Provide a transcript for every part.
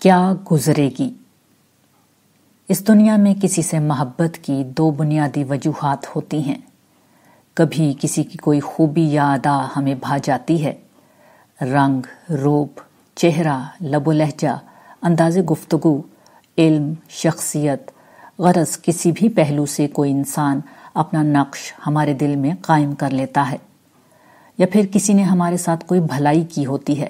کیا گزرے گی؟ اس دنیا میں کسی سے محبت کی دو بنیادی وجوہات ہوتی ہیں۔ کبھی کسی کی کوئی خوبی یا ادا ہمیں بھا جاتی ہے۔ رنگ، روپ، چہرہ، لب و لہجہ انداز گفتگو، علم، شخصیت، غرض، کسی بھی پہلو سے کوئی انسان اپنا نقش ہمارے دل میں قائم کر لیتا ہے۔ یا پھر کسی نے ہمارے ساتھ کوئی بھلائی کی ہوتی ہے۔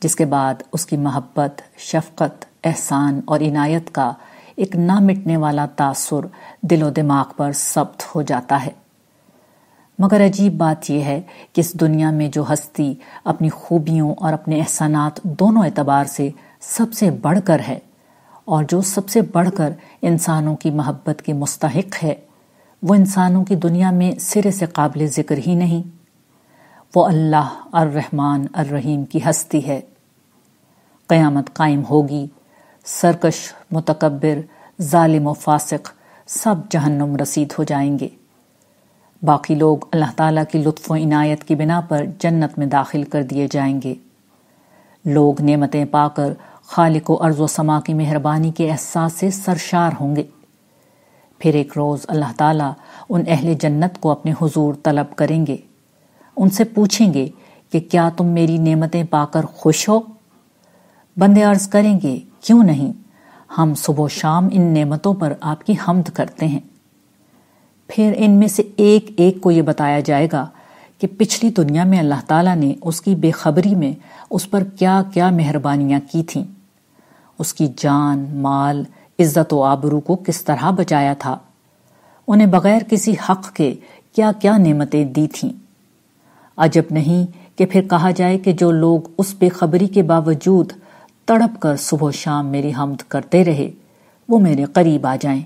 جس کے بعد اس کی محبت، شفقت، احسان اور عنایت کا ایک نہ مٹنے والا تاثر دل و دماغ پر ثبت ہو جاتا ہے۔ مگر عجیب بات یہ ہے کہ اس دنیا میں جو ہستی اپنی خوبیوں اور اپنے احسانات دونوں اعتبار سے سب سے بڑھ کر ہے اور جو سب سے بڑھ کر انسانوں کی محبت کے مستحق ہے، وہ انسانوں کی دنیا میں سرے سے قابل ذکر ہی نہیں۔ وہ اللہ الرحمن الرحیم کی ہستی ہے۔ قیامت قائم ہوگی، سرکش، متکبر، ظالم و فاسق سب جہنم رسید ہو جائیں گے۔ باقی لوگ اللہ تعالیٰ کی لطف و عنایت کی بنا پر جنت میں داخل کر دیے جائیں گے۔ لوگ نعمتیں پا کر خالق و عرض و سما کی مہربانی کے احساس سے سرشار ہوں گے۔ پھر ایک روز اللہ تعالیٰ ان اہل جنت کو اپنے حضور طلب کریں گے۔ ان سے پوچھیں گے کہ کیا تم میری نعمتیں پا کر خوش ہو؟ بندے عرض کریں گے، کیوں نہیں؟ ہم صبح و شام ان نعمتوں پر آپ کی حمد کرتے ہیں۔ پھر ان میں سے ایک ایک کو یہ بتایا جائے گا کہ پچھلی دنیا میں اللہ تعالیٰ نے اس کی بے خبری میں اس پر کیا کیا مہربانیاں کی تھیں۔ اس کی جان، مال، عزت و آبرو کو کس طرح بچایا تھا؟ انہیں بغیر کسی حق کے کیا کیا نعمتیں دی تھیں؟ عجب نہیں کہ پھر کہا جائے کہ جو لوگ اس بے خبری کے باوجود تڑپ کر صبح و شام میری حمد کرتے رہے، وہ میرے قریب آ جائیں۔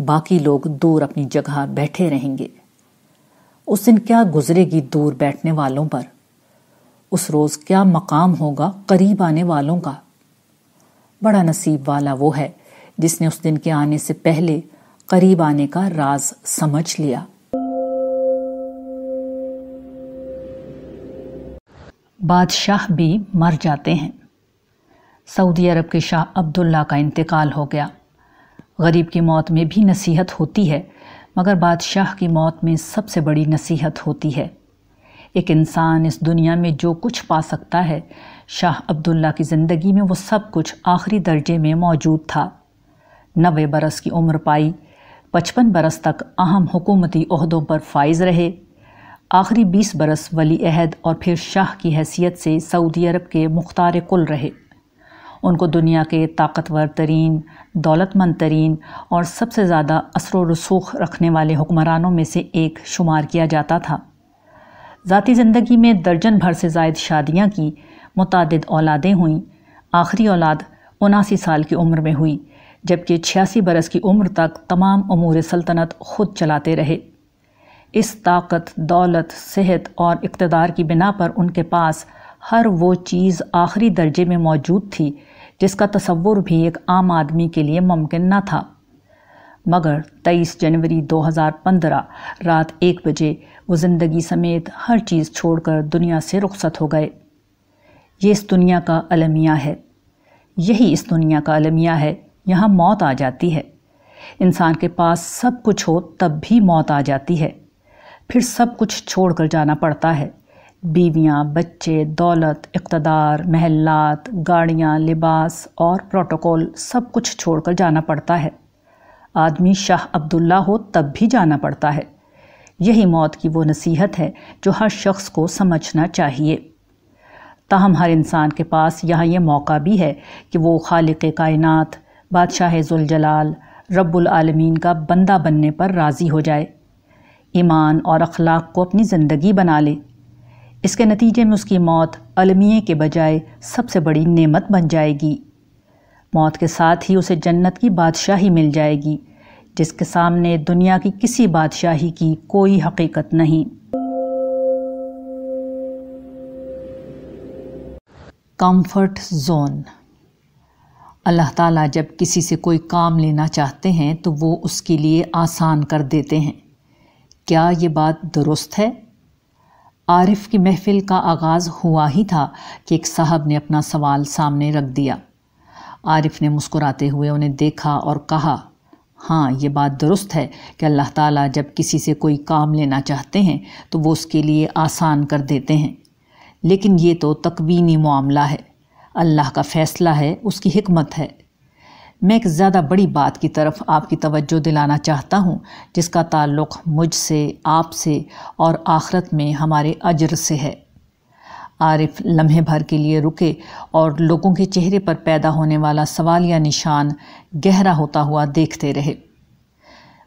باقی لوگ دور اپنی جگہ بیٹھے رہیں گے۔ اس دن کیا گزرے گی دور بیٹھنے والوں پر؟ اس روز کیا مقام ہوگا قریب آنے والوں کا؟ بڑا نصیب والا وہ ہے جس نے اس دن کے آنے سے پہلے قریب آنے کا راز سمجھ لیا۔ بادشاہ بھی مر جاتے ہیں۔ سعودی عرب کے شاہ عبداللہ کا انتقال ہو گیا۔ غریب کی موت میں بھی نصیحت ہوتی ہے، مگر بادشاہ کی موت میں سب سے بڑی نصیحت ہوتی ہے۔ ایک انسان اس دنیا میں جو کچھ پا سکتا ہے، شاہ عبداللہ کی زندگی میں وہ سب کچھ آخری درجے میں موجود تھا۔ نوے برس کی عمر پائی، پچپن برس تک اہم حکومتی عہدوں پر فائز رہے۔ آخری بیس برس ولی عہد اور پھر شاہ کی حیثیت سے سعودی عرب کے مختار کل رہے۔ ان کو دنیا کے طاقتور ترین دولت مند ترین اور سب سے زیادہ اثر و رسوخ رکھنے والے حکمرانوں میں سے ایک شمار کیا جاتا تھا۔ ذاتی زندگی میں درجن بھر سے زائد شادیاں کی متعدد اولادیں ہوئیں۔ آخری اولاد اناسی سال کی عمر میں ہوئی، جبکہ چھیاسی برس کی عمر تک تمام امور سلطنت خود چلاتے رہے۔ اس طاقت، دولت، صحت اور اقتدار کی بنا پر ان کے پاس ہر وہ چیز آخری درجے میں موجود تھی جس کا تصور بھی ایک عام آدمی کے لیے ممکن نہ تھا۔ مگر تیئیس جنوری دو ہزار پندرہ رات ایک بجے وہ زندگی سمیت ہر چیز چھوڑ کر دنیا سے رخصت ہو گئے۔ یہ اس دنیا کا المیہ ہے۔ یہی اس دنیا کا المیہ ہے۔ یہاں موت آ جاتی ہے۔ انسان کے پاس سب کچھ ہو تب بھی موت آ جاتی ہے۔ پھر سب کچھ چھوڑ کر جانا پڑتا ہے۔ بیویاں، بچے، دولت، اقتدار، محلات، گاڑیاں، لباس اور پروٹوکول سب کچھ چھوڑ کر جانا پڑتا ہے۔ آدمی شاہ عبداللہ ہو تب بھی جانا پڑتا ہے۔ یہی موت کی وہ نصیحت ہے جو ہر شخص کو سمجھنا چاہیے۔ تاہم ہر انسان کے پاس یہاں یہ موقع بھی ہے کہ وہ خالق کائنات، بادشاہ ذوالجلال، رب العالمین کا بندہ بننے پر راضی ہو جائے۔ ایمان اور اخلاق کو اپنی زندگی بنا لے۔ اس کے نتیجے میں اس کی موت المیے کے بجائے سب سے بڑی نعمت بن جائے گی۔ موت کے ساتھ ہی اسے جنت کی بادشاہی مل جائے گی، جس کے سامنے دنیا کی کسی بادشاہی کی کوئی حقیقت نہیں۔ Comfort zone. اللہ تعالیٰ جب کسی سے کوئی کام لینا چاہتے ہیں تو وہ اس کے لیے آسان کر دیتے ہیں۔ کیا یہ بات درست ہے؟ عارف کی محفل کا آغاز ہوا ہی تھا کہ ایک صاحب نے اپنا سوال سامنے رکھ دیا۔ عارف نے مسکراتے ہوئے انہیں دیکھا اور کہا ہاں یہ بات درست ہے کہ اللہ تعالیٰ جب کسی سے کوئی کام لینا چاہتے ہیں تو وہ اس کے لیے آسان کر دیتے ہیں۔ لیکن یہ تو تقوینی معاملہ ہے۔ اللہ کا فیصلہ ہے، اس کی حکمت ہے۔ میں ایک زیادہ بڑی بات کی طرف آپ کی توجہ دلانا چاہتا ہوں، جس کا تعلق مجھ سے، آپ سے اور آخرت میں ہمارے اجر سے ہے۔ عارف لمحے بھر کے لیے رکے اور لوگوں کے چہرے پر پیدا ہونے والا سوال یا نشان گہرا ہوتا ہوا دیکھتے رہے۔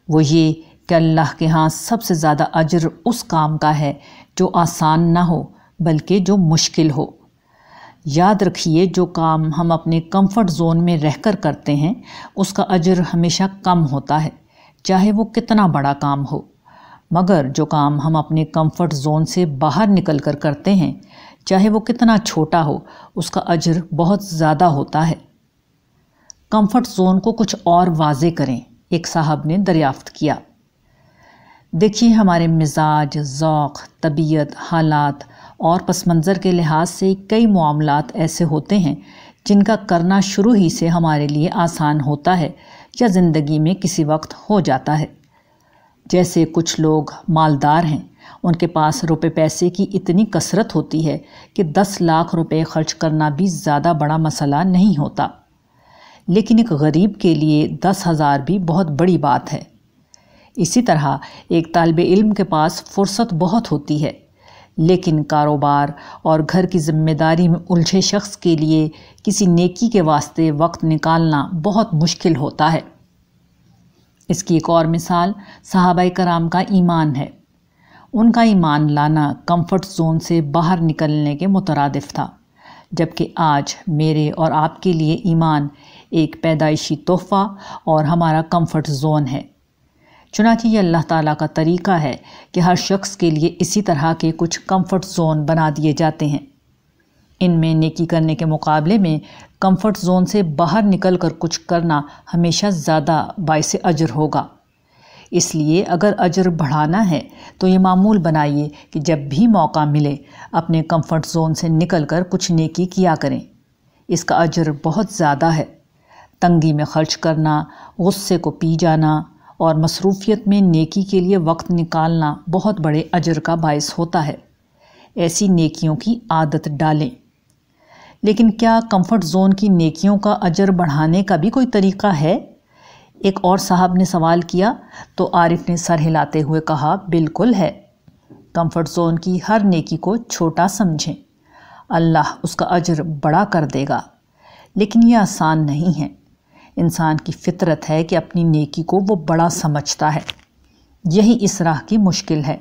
وہ یہ کہ اللہ کے ہاں سب سے زیادہ اجر اس کام کا ہے جو آسان نہ ہو، بلکہ جو مشکل ہو۔ یاد رکھیے جو کام ہم اپنے کمفرٹ زون میں رہ کر کرتے ہیں، اس کا اجر ہمیشہ کم ہوتا ہے، چاہے وہ کتنا بڑا کام ہو۔ مگر جو کام ہم اپنے کمفرٹ زون سے باہر نکل کر کرتے ہیں، چاہے وہ کتنا چھوٹا ہو، اس کا اجر بہت زیادہ ہوتا ہے۔ کمفرٹ زون کو کچھ اور واضح کریں، ایک صاحب نے دریافت کیا۔ دیکھیے ہمارے مزاج، ذوق، طبیعت، حالات اور پس منظر کے لحاظ سے کئی معاملات ایسے ہوتے ہیں جن کا کرنا شروع ہی سے ہمارے لیے آسان ہوتا ہے یا زندگی میں کسی وقت ہو جاتا ہے۔ جیسے کچھ لوگ مالدار ہیں، ان کے پاس روپے پیسے کی اتنی کثرت ہوتی ہے کہ دس لاکھ روپے خرچ کرنا بھی زیادہ بڑا مسئلہ نہیں ہوتا۔ لیکن ایک غریب کے لیے دس ہزار بھی بہت بڑی بات ہے۔ اسی طرح ایک طالب علم کے پاس فرصت بہت ہوتی ہے۔ لیکن کاروبار اور گھر کی ذمہ داری میں الجھے شخص کے لیے کسی نیکی کے واسطے وقت نکالنا بہت مشکل ہوتا ہے۔ اس کی ایک اور مثال صحابہ کرام کا ایمان ہے۔ ان کا ایمان لانا کمفرٹ زون سے باہر نکلنے کے مترادف تھا، جبکہ آج میرے اور آپ کے لیے ایمان ایک پیدائشی تحفہ اور ہمارا کمفرٹ زون ہے۔ چنانچہ یہ اللہ تعالیٰ کا طریقہ ہے کہ ہر شخص کے لیے اسی طرح کے کچھ کمفرٹ زون بنا دیے جاتے ہیں۔ ان میں نیکی کرنے کے مقابلے میں کمفرٹ زون سے باہر نکل کر کچھ کرنا ہمیشہ زیادہ باعث اجر ہوگا۔ اس لیے اگر اجر بڑھانا ہے تو یہ معمول بنائیے کہ جب بھی موقع ملے اپنے کمفرٹ زون سے نکل کر کچھ نیکی کیا کریں۔ اس کا اجر بہت زیادہ ہے۔ تنگی میں خرچ کرنا، غصے کو پی جانا اور مصروفیت میں نیکی کے لیے وقت نکالنا بہت بڑے اجر کا باعث ہوتا ہے۔ ایسی نیکیوں کی عادت ڈالیں۔ لیکن کیا کمفرٹ زون کی نیکیوں کا اجر بڑھانے کا بھی کوئی طریقہ ہے؟ ایک اور صاحب نے سوال کیا تو عارف نے سر ہلاتے ہوئے کہا، بالکل ہے۔ کمفرٹ زون کی ہر نیکی کو چھوٹا سمجھیں۔ اللہ اس کا اجر بڑا کر دے گا۔ لیکن یہ آسان نہیں ہے۔ انسان کی فطرت ہے کہ اپنی نیکی کو وہ بڑا سمجھتا ہے۔ یہی اس راہ کی مشکل ہے۔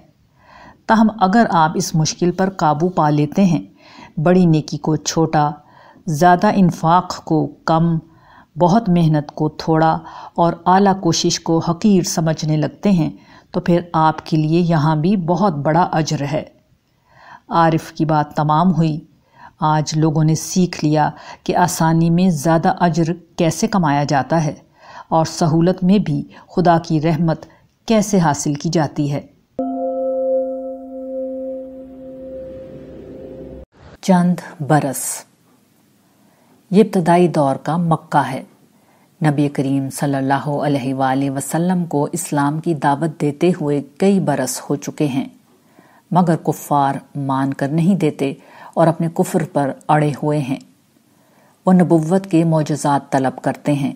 تاہم اگر آپ اس مشکل پر قابو پا لیتے ہیں، بڑی نیکی کو چھوٹا، زیادہ انفاق کو کم، بہت محنت کو تھوڑا اور اعلیٰ کوشش کو حقیر سمجھنے لگتے ہیں، تو پھر آپ کے لیے یہاں بھی بہت بڑا اجر ہے۔ عارف کی بات تمام ہوئی۔ آج لوگوں نے سیکھ لیا کہ آسانی میں زیادہ اجر کیسے کمایا جاتا ہے اور سہولت میں بھی خدا کی رحمت کیسے حاصل کی جاتی ہے۔ چند برس۔ یہ ابتدائی دور کا مکہ ہے۔ نبی کریم صلی اللہ علیہ وآلہ وسلم کو اسلام کی دعوت دیتے ہوئے کئی برس ہو چکے ہیں۔ مگر کفار مان کر نہیں دیتے اور اپنے کفر پر اڑے ہوئے ہیں۔ وہ نبوت کے معجزات طلب کرتے ہیں۔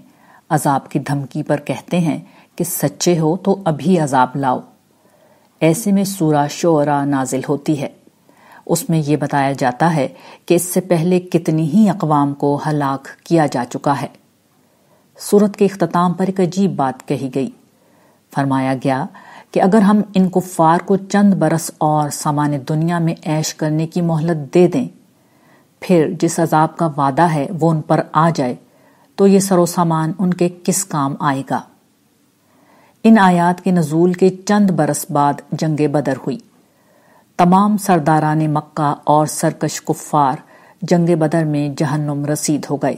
عذاب کی دھمکی پر کہتے ہیں کہ سچے ہو تو ابھی عذاب لاؤ۔ ایسے میں سورہ شعرا نازل ہوتی ہے۔ اس میں یہ بتایا جاتا ہے کہ اس سے پہلے کتنی ہی اقوام کو ہلاک کیا جا چکا ہے۔ صورت کے اختتام پر ایک عجیب بات کہی گئی۔ فرمایا گیا کہ اگر ہم ان کفار کو چند برس اور سامان دنیا میں عیش کرنے کی مہلت دے دیں، پھر جس عذاب کا وعدہ ہے وہ ان پر آ جائے، تو یہ سرو سامان ان کے کس کام آئے گا؟ ان آیات کے نزول کے چند برس بعد جنگ بدر ہوئی۔ تمام سرداران مکہ اور سرکش کفار جنگ بدر میں جہنم رسید ہو گئے۔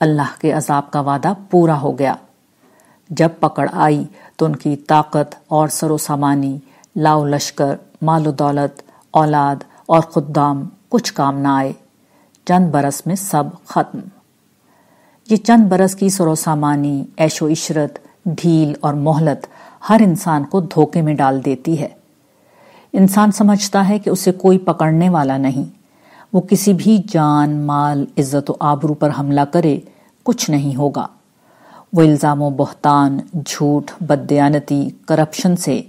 اللہ کے عذاب کا وعدہ پورا ہو گیا۔ جب پکڑ آئی تو ان کی طاقت اور سر و سامانی، لاؤ لشکر، مال و دولت، اولاد اور خدام کچھ کام نہ آئے۔ چند برس میں سب ختم۔ یہ چند برس کی سرو سامانی ایش و عشرت، ڈھیل اور مہلت ہر انسان کو دھوکے میں ڈال دیتی ہے۔ انسان سمجھتا ہے کہ اسے کوئی پکڑنے والا نہیں۔ وہ کسی بھی جان، مال، عزت و آبرو پر حملہ کرے کچھ نہیں ہوگا۔ وہ الزام و بہتان، جھوٹ، بدیانتی، کرپشن سے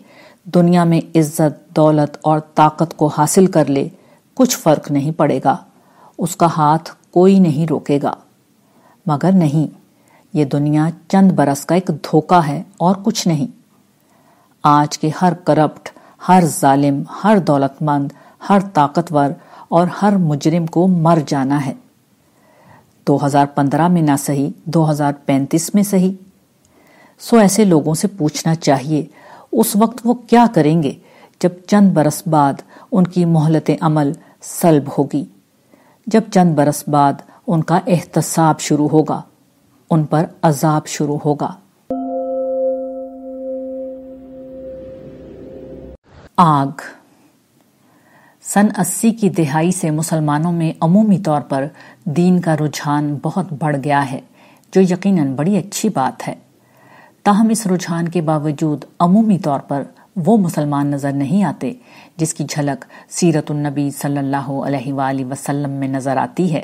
دنیا میں عزت، دولت اور طاقت کو حاصل کر لے، کچھ فرق نہیں پڑے گا۔ اس کا ہاتھ کوئی نہیں روکے گا۔ مگر نہیں، یہ دنیا چند برس کا ایک دھوکہ ہے اور کچھ نہیں۔ آج کے ہر کرپٹ، ہر ظالم، ہر دولت مند ہر طاقتور اور ہر مجرم کو مر جانا ہے۔ دو ہزار پندرہ میں نہ صحیح دو ہزار پینتیس میں صحیح سو ایسے لوگوں سے پوچھنا چاہیے، اس وقت وہ کیا کریں گے جب چند برس بعد ان کی مہلت عمل سلب ہوگی؟ جب چند برس بعد ان کا احتساب شروع ہوگا، ان پر عذاب شروع ہوگا۔ آگ۔ سن اسی کی دہائی سے مسلمانوں میں عمومی طور پر دین کا رجحان بہت بڑھ گیا ہے، جو یقیناً بڑی اچھی بات ہے۔ تاہم، اس رجحان کے باوجود عمومی طور پر وہ مسلمان نظر نہیں آتے، جس کی جھلک سیرت النبی صلی اللہ علیہ وآلہ وسلم میں نظر آتی ہے،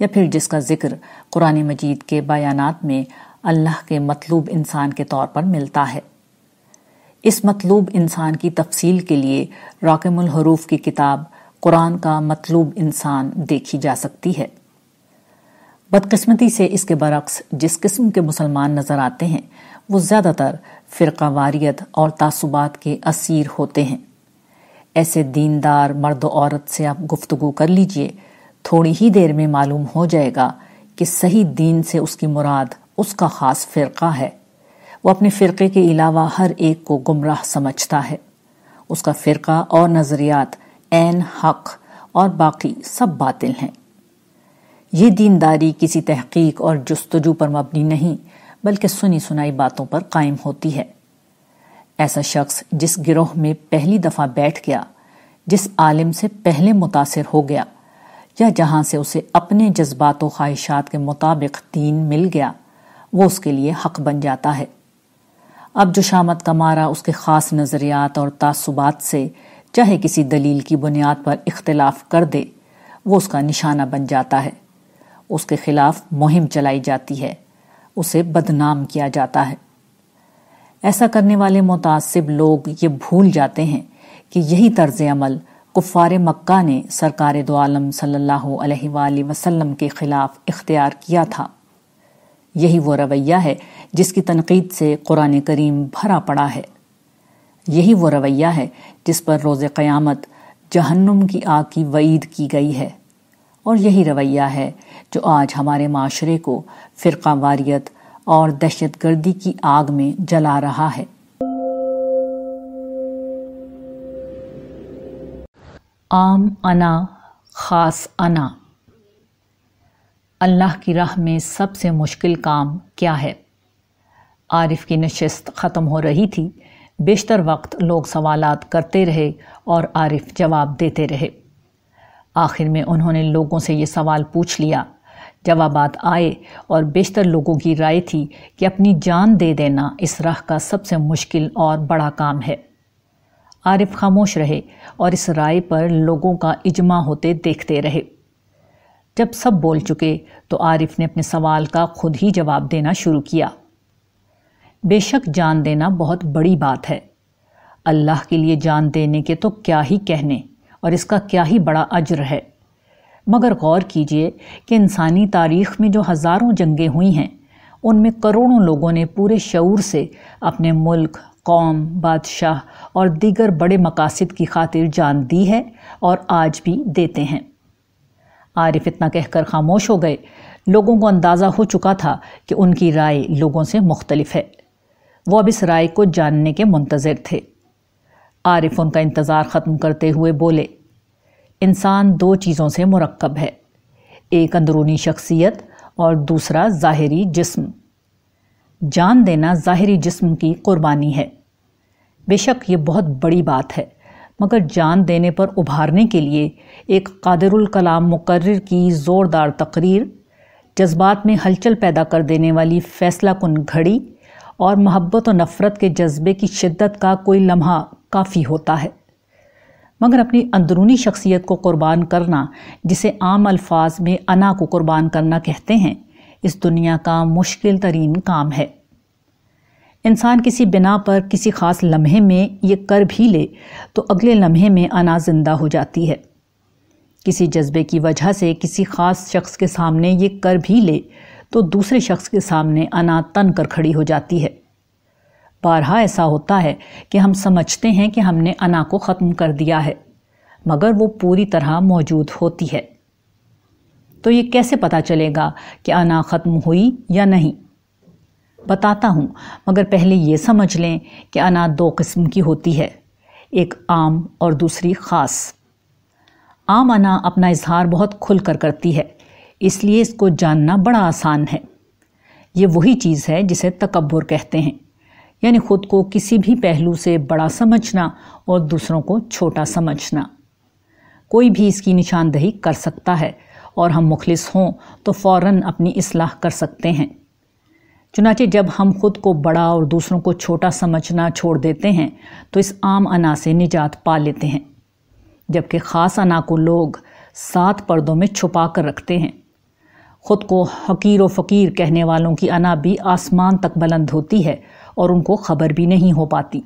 یا پھر جس کا ذکر قرآن مجید کے بیانات میں اللہ کے مطلوب انسان کے طور پر ملتا ہے۔ اس مطلوب انسان کی تفصیل کے لیے راکم الحروف کی کتاب قرآن کا مطلوب انسان دیکھی جا سکتی ہے۔ بدقسمتی سے اس کے برعکس جس قسم کے مسلمان نظر آتے ہیں، وہ زیادہ تر فرقہ واریت اور تعصبات کے اسیر ہوتے ہیں۔ ایسے دیندار مرد و عورت سے آپ گفتگو کر لیجیے، تھوڑی ہی دیر میں معلوم ہو جائے گا کہ صحیح دین سے اس کی مراد اس کا خاص فرقہ ہے۔ وہ اپنے فرقے کے علاوہ ہر ایک کو گمراہ سمجھتا ہے۔ اس کا فرقہ اور نظریات عین حق اور باقی سب باطل ہیں۔ یہ دینداری کسی تحقیق اور جستجو پر مبنی نہیں، بلکہ سنی سنائی باتوں پر قائم ہوتی ہے۔ ایسا شخص جس گروہ میں پہلی دفعہ بیٹھ گیا، جس عالم سے پہلے متاثر ہو گیا، یا جہاں سے اسے اپنے جذبات و خواہشات کے مطابق دین مل گیا، وہ اس کے لیے حق بن جاتا ہے۔ اب جو شامت کا مارا اس کے خاص نظریات اور تعصبات سے، چاہے کسی دلیل کی بنیاد پر اختلاف کر دے، وہ اس کا نشانہ بن جاتا ہے۔ اس کے خلاف مہم چلائی جاتی ہے، اسے بدنام کیا جاتا ہے۔ ایسا کرنے والے متعصب لوگ یہ بھول جاتے ہیں کہ یہی طرز عمل کفار مکہ نے سرکار دو عالم صلی اللہ علیہ وآلہ وسلم کے خلاف اختیار کیا تھا۔ یہی وہ رویہ ہے جس کی تنقید سے قرآن کریم بھرا پڑا ہے۔ یہی وہ رویہ ہے جس پر روز قیامت جہنم کی آگ کی وعید کی گئی ہے۔ اور یہی رویہ ہے جو آج ہمارے معاشرے کو فرقہ واریت اور دہشت گردی کی آگ میں جلا رہا ہے۔ عام انا، خاص انا۔ اللہ کی راہ میں سب سے مشکل کام کیا ہے؟ عارف کی نشست ختم ہو رہی تھی، بیشتر وقت لوگ سوالات کرتے رہے اور عارف جواب دیتے رہے۔ آخر میں انہوں نے لوگوں سے یہ سوال پوچھ لیا۔ جوابات آئے اور بیشتر لوگوں کی رائے تھی کہ اپنی جان دے دینا اس راہ کا سب سے مشکل اور بڑا کام ہے۔ عارف خاموش رہے اور اس رائے پر لوگوں کا اجماع ہوتے دیکھتے رہے۔ جب سب بول چکے تو عارف نے اپنے سوال کا خود ہی جواب دینا شروع کیا۔ بے شک جان دینا بہت بڑی بات ہے۔ اللہ کے لیے جان دینے کے تو کیا ہی کہنے۔ اور اس کا کیا ہی بڑا اجر ہے۔ مگر غور کیجیے کہ انسانی تاریخ میں جو ہزاروں جنگیں ہوئی ہیں، ان میں کروڑوں لوگوں نے پورے شعور سے اپنے ملک، قوم، بادشاہ اور دیگر بڑے مقاصد کی خاطر جان دی ہے اور آج بھی دیتے ہیں۔ عارف اتنا کہہ کر خاموش ہو گئے۔ لوگوں کو اندازہ ہو چکا تھا کہ ان کی رائے لوگوں سے مختلف ہے۔ وہ اب اس رائے کو جاننے کے منتظر تھے۔ عارف ان کا انتظار ختم کرتے ہوئے بولے، انسان دو چیزوں سے مرکب ہے، ایک اندرونی شخصیت اور دوسرا ظاہری جسم۔ جان دینا ظاہری جسم کی قربانی ہے۔ بے شک یہ بہت بڑی بات ہے، مگر جان دینے پر ابھارنے کے لیے ایک قادر الکلام مقرر کی زوردار تقریر جذبات میں ہلچل پیدا کر دینے والی فیصلہ کن گھڑی اور محبت و نفرت کے جذبے کی شدت کا کوئی لمحہ کافی ہوتا ہے۔ مگر اپنی اندرونی شخصیت کو قربان کرنا، جسے عام الفاظ میں انا کو قربان کرنا کہتے ہیں، اس دنیا کا مشکل ترین کام ہے۔ انسان کسی بنا پر کسی خاص لمحے میں یہ کر بھی لے تو اگلے لمحے میں انا زندہ ہو جاتی ہے۔ کسی جذبے کی وجہ سے کسی خاص شخص کے سامنے یہ کر بھی لے تو دوسرے شخص کے سامنے انا تن کر کھڑی ہو جاتی ہے۔ بارہا ایسا ہوتا ہے کہ ہم سمجھتے ہیں کہ ہم نے انا کو ختم کر دیا ہے، مگر وہ پوری طرح موجود ہوتی ہے۔ تو یہ کیسے پتا چلے گا کہ انا ختم ہوئی یا نہیں؟ بتاتا ہوں، مگر پہلے یہ سمجھ لیں کہ انا دو قسم کی ہوتی ہے، ایک عام اور دوسری خاص۔ عام انا اپنا اظہار بہت کھل کر کرتی ہے اس لیے اس کو جاننا بڑا آسان ہے۔ یہ وہی چیز ہے جسے تکبر کہتے ہیں۔ یعنی خود کو کسی بھی پہلو سے بڑا سمجھنا اور دوسروں کو چھوٹا سمجھنا۔ کوئی بھی اس کی نشاندہی کر سکتا ہے اور ہم مخلص ہوں تو فوراً اپنی اصلاح کر سکتے ہیں۔ چنانچہ جب ہم خود کو بڑا اور دوسروں کو چھوٹا سمجھنا چھوڑ دیتے ہیں تو اس عام انا سے نجات پا لیتے ہیں۔ جبکہ خاص انا کو لوگ سات پردوں میں چھپا کر رکھتے ہیں۔ خود کو حقیر و فقیر کہنے والوں کی انا بھی آسمان تک بلند ہوتی ہے اور ان کو خبر بھی نہیں ہو پاتی۔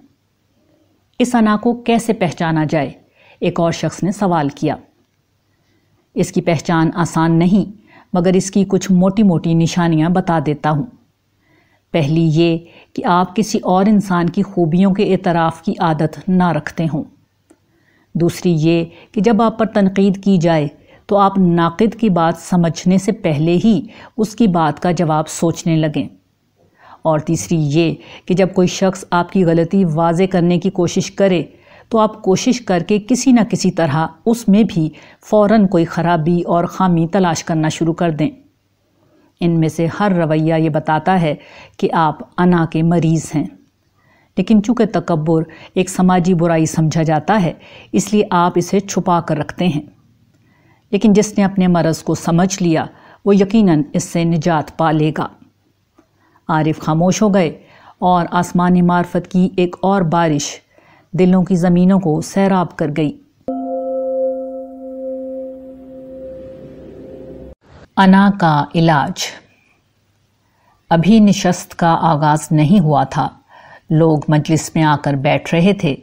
اس انا کو کیسے پہچانا جائے؟ ایک اور شخص نے سوال کیا۔ اس کی پہچان آسان نہیں، مگر اس کی کچھ موٹی موٹی نشانیاں بتا دیتا ہوں۔ پہلی یہ کہ آپ کسی اور انسان کی خوبیوں کے اعتراف کی عادت نہ رکھتے ہوں۔ دوسری یہ کہ جب آپ پر تنقید کی جائے تو آپ ناقد کی بات سمجھنے سے پہلے ہی اس کی بات کا جواب سوچنے لگیں۔ اور تیسری یہ کہ جب کوئی شخص آپ کی غلطی واضح کرنے کی کوشش کرے، تو آپ کوشش کر کے کسی نہ کسی طرح اس میں بھی فوراً کوئی خرابی اور خامی تلاش کرنا شروع کر دیں۔ ان میں سے ہر رویہ یہ بتاتا ہے کہ آپ انا کے مریض ہیں۔ لیکن چونکہ تکبر ایک سماجی برائی سمجھا جاتا ہے، اس لیے آپ اسے چھپا کر رکھتے ہیں۔ لیکن جس نے اپنے مرض کو سمجھ لیا، وہ یقیناً اس سے نجات پا لے گا۔ عارف خاموش ہو گئے اور آسمانی معرفت کی ایک اور بارش دلوں کی زمینوں کو سیراب کر گئی۔ انا کا علاج۔ ابھی نشست کا آغاز نہیں ہوا تھا۔ لوگ مجلس میں آ کر بیٹھ رہے تھے۔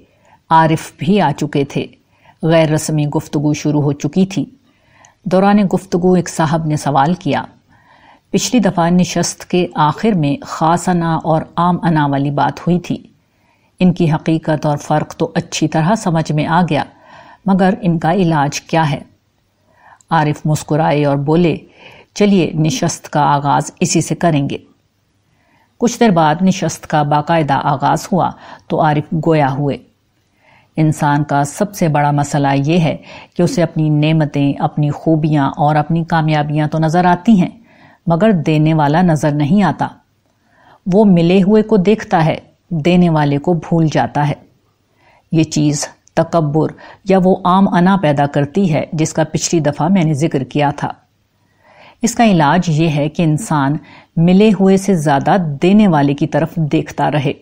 عارف بھی آ چکے تھے۔ غیر رسمی گفتگو شروع ہو چکی تھی۔ دوران گفتگو ایک صاحب نے سوال کیا۔ پچھلی دفعہ نشست کے آخر میں خاص انا اور عام انا والی بات ہوئی تھی۔ ان کی حقیقت اور فرق تو اچھی طرح سمجھ میں آ گیا، مگر ان کا علاج کیا ہے؟ عارف مسکرائے اور بولے، چلیے نشست کا آغاز اسی سے کریں گے۔ کچھ دیر بعد نشست کا باقاعدہ آغاز ہوا تو عارف گویا ہوئے۔ انسان کا سب سے بڑا مسئلہ یہ ہے کہ اسے اپنی نعمتیں، اپنی خوبیاں اور اپنی کامیابیاں تو نظر آتی ہیں، مگر دینے والا نظر نہیں آتا۔ وہ ملے ہوئے کو دیکھتا ہے، دینے والے کو بھول جاتا ہے۔ یہ چیز تکبر یا وہ عام انا پیدا کرتی ہے، جس کا پچھلی دفعہ میں نے ذکر کیا تھا۔ اس کا علاج یہ ہے کہ انسان ملے ہوئے سے زیادہ دینے والے کی طرف دیکھتا رہے۔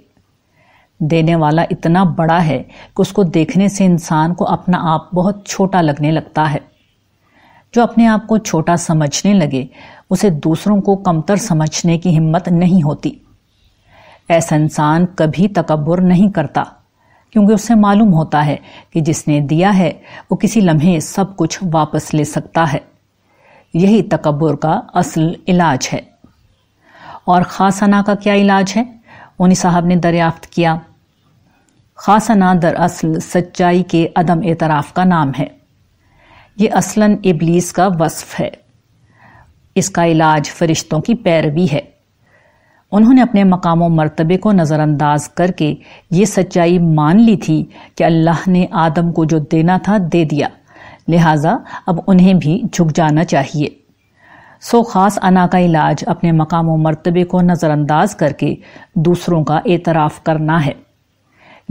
دینے والا اتنا بڑا ہے کہ اس کو دیکھنے سے انسان کو اپنا آپ بہت چھوٹا لگنے لگتا ہے۔ جو اپنے آپ کو چھوٹا سمجھنے لگے، اسے دوسروں کو کمتر سمجھنے کی ہمت نہیں ہوتی۔ ایسا انسان کبھی تکبر نہیں کرتا، کیونکہ اسے معلوم ہوتا ہے کہ جس نے دیا ہے، وہ کسی لمحے سب کچھ واپس لے سکتا ہے۔ یہی تکبر کا اصل علاج ہے۔ اور خاصنا کا کیا علاج ہے؟ انہی صاحب نے دریافت کیا۔ خاصنا در اصل سچائی کے عدم اعتراف کا نام ہے۔ یہ اصلاً ابلیس کا وصف ہے۔ اس کا علاج فرشتوں کی پیروی ہے۔ انہوں نے اپنے مقام و مرتبے کو نظر انداز کر کے یہ سچائی مان لی تھی کہ اللہ نے آدم کو جو دینا تھا دے دیا۔ لہٰذا اب انہیں بھی جھک جانا چاہیے۔ سو خاص انا کا علاج اپنے مقام و مرتبے کو نظر انداز کر کے دوسروں کا اعتراف کرنا ہے۔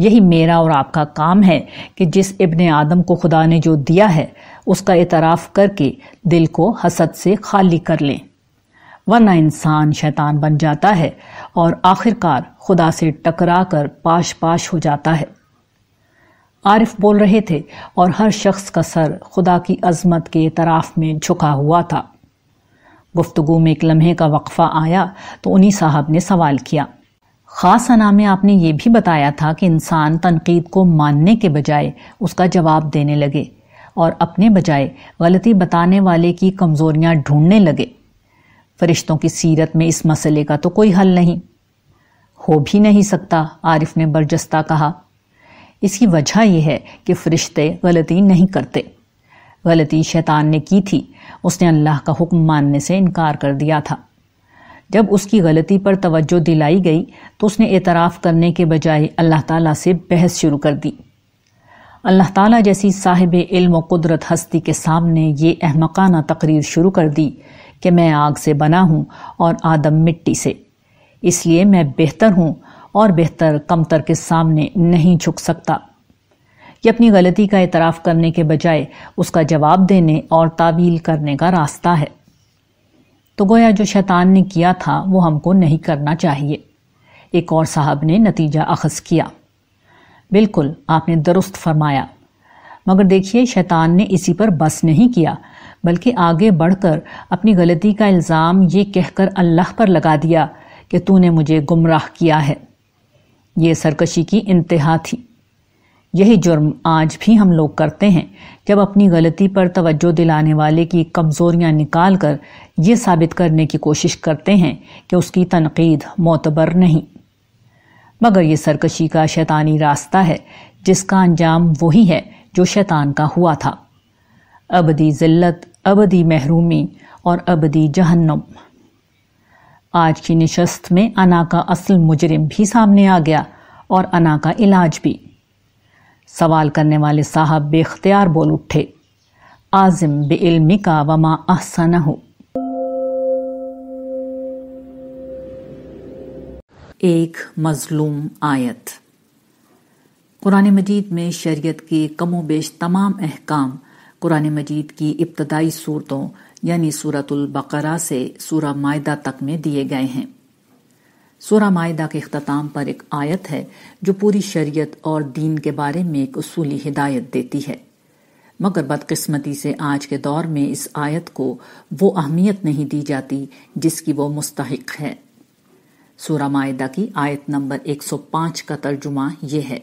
یہی میرا اور آپ کا کام ہے کہ جس ابن آدم کو خدا نے جو دیا ہے، اس کا اعتراف کر کے دل کو حسد سے خالی کر لیں۔ ورنہ انسان شیطان بن جاتا ہے اور آخر کار خدا سے ٹکرا کر پاش پاش ہو جاتا ہے۔ عارف بول رہے تھے اور ہر شخص کا سر خدا کی عظمت کے اعتراف میں جھکا ہوا تھا۔ گفتگو میں ایک لمحے کا وقفہ آیا تو انہی صاحب نے سوال کیا۔ خاص انا میں آپ نے یہ بھی بتایا تھا کہ انسان تنقید کو ماننے کے بجائے اس کا جواب دینے لگے اور اپنے بجائے غلطی بتانے والے کی کمزوریاں ڈھونڈنے لگے۔ فرشتوں کی سیرت میں اس مسئلے کا تو کوئی حل نہیں۔ ہو بھی نہیں سکتا، عارف نے برجستہ کہا۔ اس کی وجہ یہ ہے کہ فرشتے غلطی نہیں کرتے۔ غلطی شیطان نے کی تھی، اس نے اللہ کا حکم ماننے سے انکار کر دیا تھا۔ جب اس کی غلطی پر توجہ دلائی گئی تو اس نے اعتراف کرنے کے بجائے اللہ تعالیٰ سے بحث شروع کر دی۔ اللہ تعالیٰ جیسی صاحب علم و قدرت ہستی کے سامنے یہ احمقانہ تقریر شروع کر دی کہ میں آگ سے بنا ہوں اور آدم مٹی سے۔ اس لیے میں بہتر ہوں اور بہتر کمتر کے سامنے نہیں جھک سکتا۔ یہ اپنی غلطی کا اعتراف کرنے کے بجائے اس کا جواب دینے اور تعویل کرنے کا راستہ ہے۔ تو گویا جو شیطان نے کیا تھا وہ ہم کو نہیں کرنا چاہیے۔ ایک اور صاحب نے نتیجہ اخذ کیا۔ بالکل، آپ نے درست فرمایا۔ مگر دیکھیے، شیطان نے اسی پر بس نہیں کیا، بلکہ آگے بڑھ کر اپنی غلطی کا الزام یہ کہہ کر اللہ پر لگا دیا کہ تو نے مجھے گمراہ کیا ہے۔ یہ سرکشی کی انتہا تھی۔ یہی جرم آج بھی ہم لوگ کرتے ہیں۔ جب اپنی غلطی پر توجہ دلانے والے کی کمزوریاں نکال کر یہ ثابت کرنے کی کوشش کرتے ہیں کہ اس کی تنقید معتبر نہیں۔ مگر یہ سرکشی کا شیطانی راستہ ہے، جس کا انجام وہی ہے جو شیطان کا ہوا تھا۔ ابدی ذلت، ابدی محرومی اور ابدی جہنم۔ آج کی نشست میں انا کا اصل مجرم بھی سامنے آ گیا اور انا کا علاج بھی۔ سوال کرنے والے صاحب بے اختیار بول اٹھے۔ آزم بے علمی کا وما احسن ہو ایک مظلوم آیت۔ قرآن مجید میں شریعت کے کم و بیش تمام احکام قرآن مجید کی ابتدائی صورتوں یعنی سورت البقرہ سے سورہ معدہ تک میں دیے گئے ہیں۔ سورہ معدہ کے اختتام پر ایک آیت ہے جو پوری شریعت اور دین کے بارے میں ایک اصولی ہدایت دیتی ہے۔ مگر بدقسمتی سے آج کے دور میں اس آیت کو وہ اہمیت نہیں دی جاتی جس کی وہ مستحق ہے۔ سورہ معدہ کی آیت نمبر 105 کا ترجمہ یہ ہے۔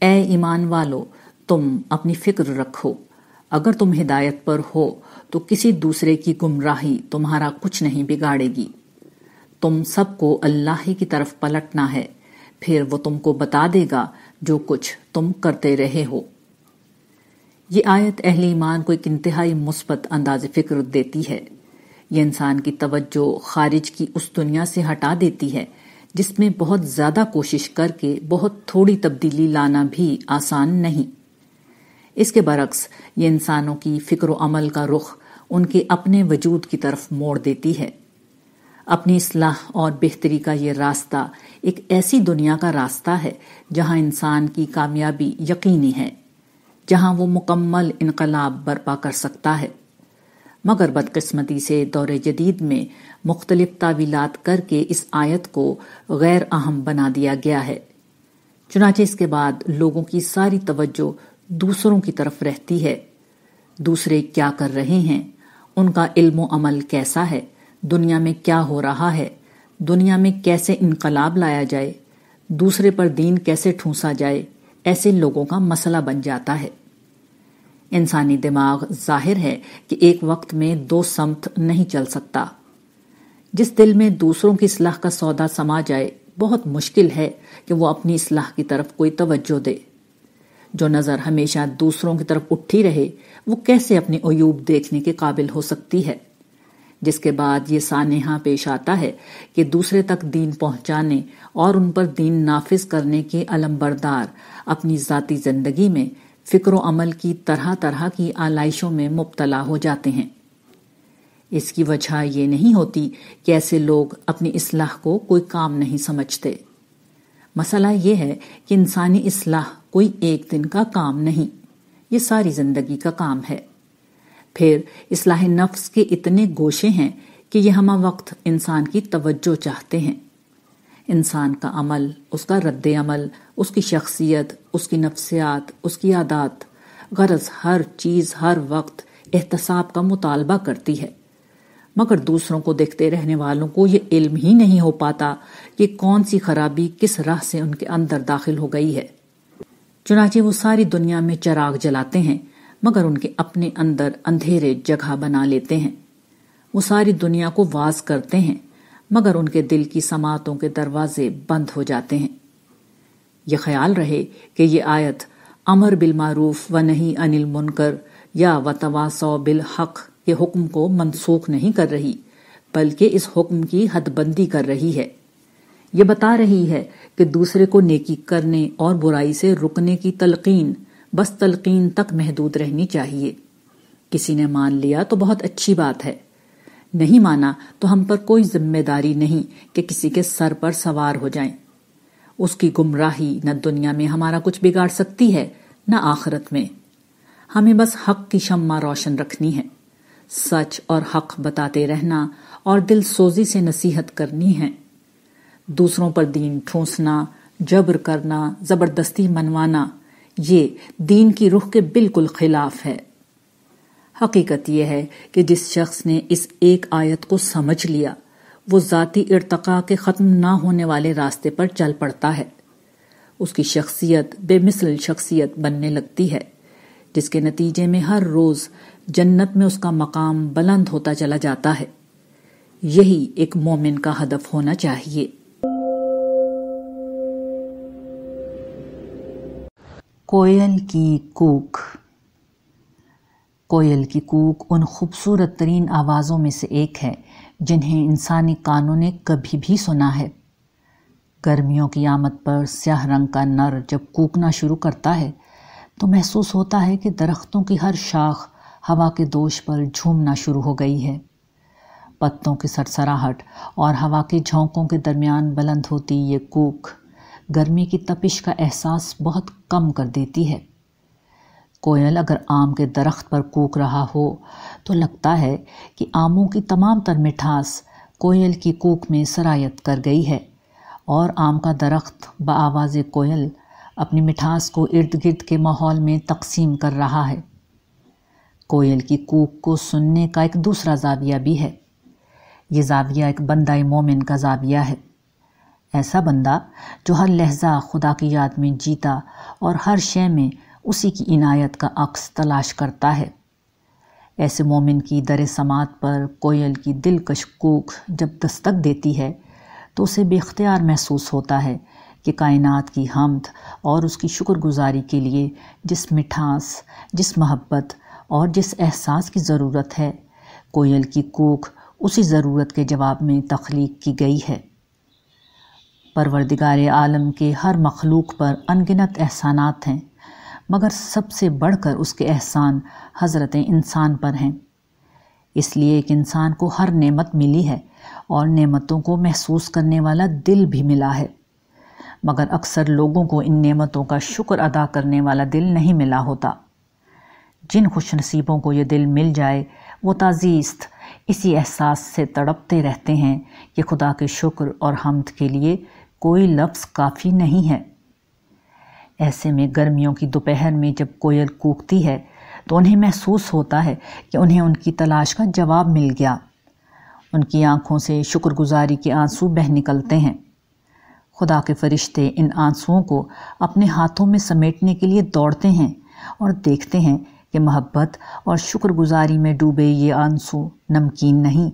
اے ایمان والو، تم اپنی فکر رکھو۔ اگر تم ہدایت پر ہو تو کسی دوسرے کی گمراہی تمہارا کچھ نہیں بگاڑے گی۔ تم سب کو اللہ کی طرف پلٹنا ہے۔ پھر وہ تم کو بتا دے گا جو کچھ تم کرتے رہے ہو۔ یہ آیت اہل ایمان کو ایک انتہائی مثبت انداز فکر دیتی ہے۔ یہ انسان کی توجہ خارج کی اس دنیا سے ہٹا دیتی ہے، جس میں بہت زیادہ کوشش کر کے بہت تھوڑی تبدیلی لانا بھی آسان نہیں۔ اس کے برعکس، یہ انسانوں کی فکر و عمل کا رخ ان کے اپنے وجود کی طرف موڑ دیتی ہے۔ اپنی اصلاح اور بہتری کا یہ راستہ ایک ایسی دنیا کا راستہ ہے جہاں انسان کی کامیابی یقینی ہے، جہاں وہ مکمل انقلاب برپا کر سکتا ہے۔ مگر بدقسمتی سے دور جدید میں مختلف تعویلات کر کے اس آیت کو غیر اہم بنا دیا گیا ہے۔ چنانچہ اس کے بعد لوگوں کی ساری توجہ دوسروں کی طرف رہتی ہے۔ دوسرے کیا کر رہے ہیں؟ ان کا علم و عمل کیسا ہے؟ دنیا میں کیا ہو رہا ہے؟ دنیا میں کیسے انقلاب لایا جائے؟ دوسرے پر دین کیسے ٹھونسا جائے؟ ایسے لوگوں کا مسئلہ بن جاتا ہے۔ انسانی دماغ ظاہر ہے کہ ایک وقت میں دو سمت نہیں چل سکتا۔ جس دل میں دوسروں کی اصلاح کا سودا سما جائے، بہت مشکل ہے کہ وہ اپنی اصلاح کی طرف کوئی توجہ دے۔ جو نظر ہمیشہ دوسروں کی طرف اٹھی رہے، وہ کیسے اپنی عیوب دیکھنے کے قابل ہو سکتی ہے؟ جس کے بعد یہ سانحہ پیش آتا ہے کہ دوسرے تک دین پہنچانے اور ان پر دین نافذ کرنے کے علم بردار اپنی ذاتی زندگی میں فکر و عمل کی طرح طرح کی آلائشوں میں مبتلا ہو جاتے ہیں۔ اس کی وجہ یہ نہیں ہوتی کہ ایسے لوگ اپنی اصلاح کو کوئی کام نہیں سمجھتے۔ مسئلہ یہ ہے کہ انسانی اصلاح کوئی ایک دن کا کام نہیں، یہ ساری زندگی کا کام ہے۔ پھر اصلاح نفس کے اتنے گوشے ہیں کہ یہ ہمہ وقت انسان کی توجہ چاہتے ہیں۔ انسان کا عمل، اس کا رد عمل، اس کی شخصیت، اس کی نفسیات، اس کی عادات، غرض ہر چیز ہر وقت احتساب کا مطالبہ کرتی ہے۔ مگر دوسروں کو دیکھتے رہنے والوں کو یہ علم ہی نہیں ہو پاتا کہ کون سی خرابی کس راہ سے ان کے اندر داخل ہو گئی ہے۔ چنانچہ وہ ساری دنیا میں چراغ جلاتے ہیں۔ مگر ان کے اپنے اندر اندھیرے جگہ بنا لیتے ہیں۔ وہ ساری دنیا کو واز کرتے ہیں، مگر ان کے دل کی سماعتوں کے دروازے بند ہو جاتے ہیں۔ یہ خیال رہے کہ یہ آیت امر بالمعروف و نہیں انل منکر یا و تواسو بالحق کے حکم کو منسوخ نہیں کر رہی، بلکہ اس حکم کی حد بندی کر رہی ہے۔ یہ بتا رہی ہے کہ دوسرے کو نیکی کرنے اور برائی سے رکنے کی تلقین بس تلقین تک محدود رہنی چاہیے۔ کسی نے مان لیا تو بہت اچھی بات ہے۔ نہیں مانا تو ہم پر کوئی ذمہ داری نہیں کہ کسی کے سر پر سوار ہو جائیں۔ اس کی گمراہی نہ دنیا میں ہمارا کچھ بگاڑ سکتی ہے، نہ آخرت میں۔ ہمیں بس حق کی شمع روشن رکھنی ہے۔ سچ اور حق بتاتے رہنا اور دل سوزی سے نصیحت کرنی ہے۔ دوسروں پر دین ٹھونسنا، جبر کرنا، زبردستی منوانا یہ دین کی رخ کے بالکل خلاف ہے۔ حقیقت یہ ہے کہ جس شخص نے اس ایک آیت کو سمجھ لیا، وہ ذاتی ارتقاء کے ختم نہ ہونے والے راستے پر چل پڑتا ہے۔ اس کی شخصیت بے مثل شخصیت بننے لگتی ہے، جس کے نتیجے میں ہر روز جنت میں اس کا مقام بلند ہوتا چلا جاتا ہے۔ یہی ایک مومن کا ہدف ہونا چاہیے۔ کوئل کی کوک۔ کوئل کی کوک ان خوبصورت ترین آوازوں میں سے ایک ہے، جنہیں انسانی کانوں نے کبھی بھی سنا ہے۔ گرمیوں کی آمد پر سیاہ رنگ کا نر جب کوکنا شروع کرتا ہے، تو محسوس ہوتا ہے کہ درختوں کی ہر شاخ ہوا کے دوش پر جھومنا شروع ہو گئی ہے۔ پتوں کی سرسراہٹ اور ہوا کے جھونکوں کے درمیان بلند ہوتی یہ کوک۔ گرمی کی تپش کا احساس بہت کم کر دیتی ہے۔ کوئل اگر آم کے درخت پر کوک رہا ہو، تو لگتا ہے کہ آموں کی تمام تر مٹھاس کوئل کی کوک میں سرایت کر گئی ہے اور آم کا درخت بآواز کوئل اپنی مٹھاس کو ارد گرد کے ماحول میں تقسیم کر رہا ہے۔ کوئل کی کوک کو سننے کا ایک دوسرا زاویہ بھی ہے۔ یہ زاویہ ایک بندہ مومن کا زاویہ ہے۔ ایسا بندہ جو ہر لہجہ خدا کی یاد میں جیتا اور ہر شے میں اسی کی عنایت کا عکس تلاش کرتا ہے۔ ایسے مومن کی در سماعت پر کوئل کی دل کوک جب دستک دیتی ہے تو اسے بے اختیار محسوس ہوتا ہے کہ کائنات کی حمد اور اس کی شکر گزاری کے لیے جس مٹھاس، جس محبت اور جس احساس کی ضرورت ہے، کوئل کی کوک اسی ضرورت کے جواب میں تخلیق کی گئی ہے۔ پروردگار عالم کے ہر مخلوق پر انگنت احسانات ہیں، مگر سب سے بڑھ کر اس کے احسان حضرت انسان پر ہیں۔ اس لیے ایک انسان کو ہر نعمت ملی ہے اور نعمتوں کو محسوس کرنے والا دل بھی ملا ہے۔ مگر اکثر لوگوں کو ان نعمتوں کا شکر ادا کرنے والا دل نہیں ملا ہوتا۔ جن خوش نصیبوں کو یہ دل مل جائے، وہ تعزیست اسی احساس سے تڑپتے رہتے ہیں کہ خدا کے شکر اور حمد کے لیے کوئی لفظ کافی نہیں ہے۔ ایسے میں گرمیوں کی دوپہر میں جب کوئل کوکتی ہے تو انہیں محسوس ہوتا ہے کہ انہیں ان کی تلاش کا جواب مل گیا۔ ان کی آنکھوں سے شکر گزاری کے آنسو بہ نکلتے ہیں۔ خدا کے فرشتے ان آنسوؤں کو اپنے ہاتھوں میں سمیٹنے کے لیے دوڑتے ہیں اور دیکھتے ہیں کہ محبت اور شکر گزاری میں ڈوبے یہ آنسو نمکین نہیں،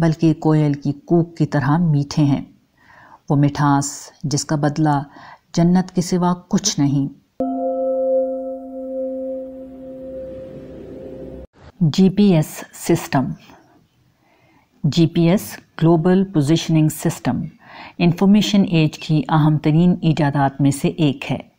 بلکہ کوئل کی کوک کی طرح میٹھے ہیں۔ وہ مٹھاس جس کا بدلہ جنت کے سوا کچھ نہیں۔ G P S system. G P S global positioning system. Information age کی اہم ترین ایجادات میں سے ایک ہے۔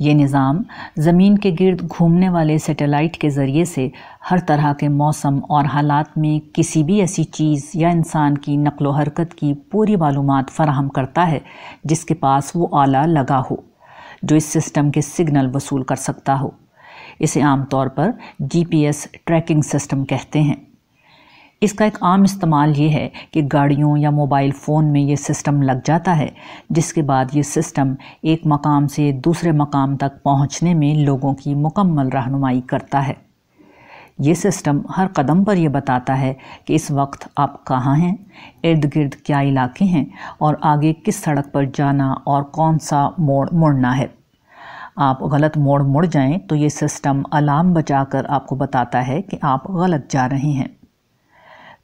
یہ نظام زمین کے گرد گھومنے والے سیٹلائٹ کے ذریعے سے ہر طرح کے موسم اور حالات میں کسی بھی ایسی چیز یا انسان کی نقل و حرکت کی پوری معلومات فراہم کرتا ہے جس کے پاس وہ آلہ لگا ہو، جو اس سسٹم کے سگنل وصول کر سکتا ہو۔ اسے عام طور پر G P S tracking system کہتے ہیں۔ اس کا ایک عام استعمال یہ ہے کہ گاڑیوں یا موبائل فون میں یہ سسٹم لگ جاتا ہے، جس کے بعد یہ سسٹم ایک مقام سے دوسرے مقام تک پہنچنے میں لوگوں کی مکمل رہنمائی کرتا ہے۔ یہ سسٹم ہر قدم پر یہ بتاتا ہے کہ اس وقت آپ کہاں ہیں، ارد گرد کیا علاقے ہیں، اور آگے کس سڑک پر جانا اور کون سا موڑ مڑنا ہے۔ آپ غلط موڑ مڑ جائیں تو یہ سسٹم علام بچا کر آپ کو بتاتا ہے کہ آپ غلط جا رہے ہیں۔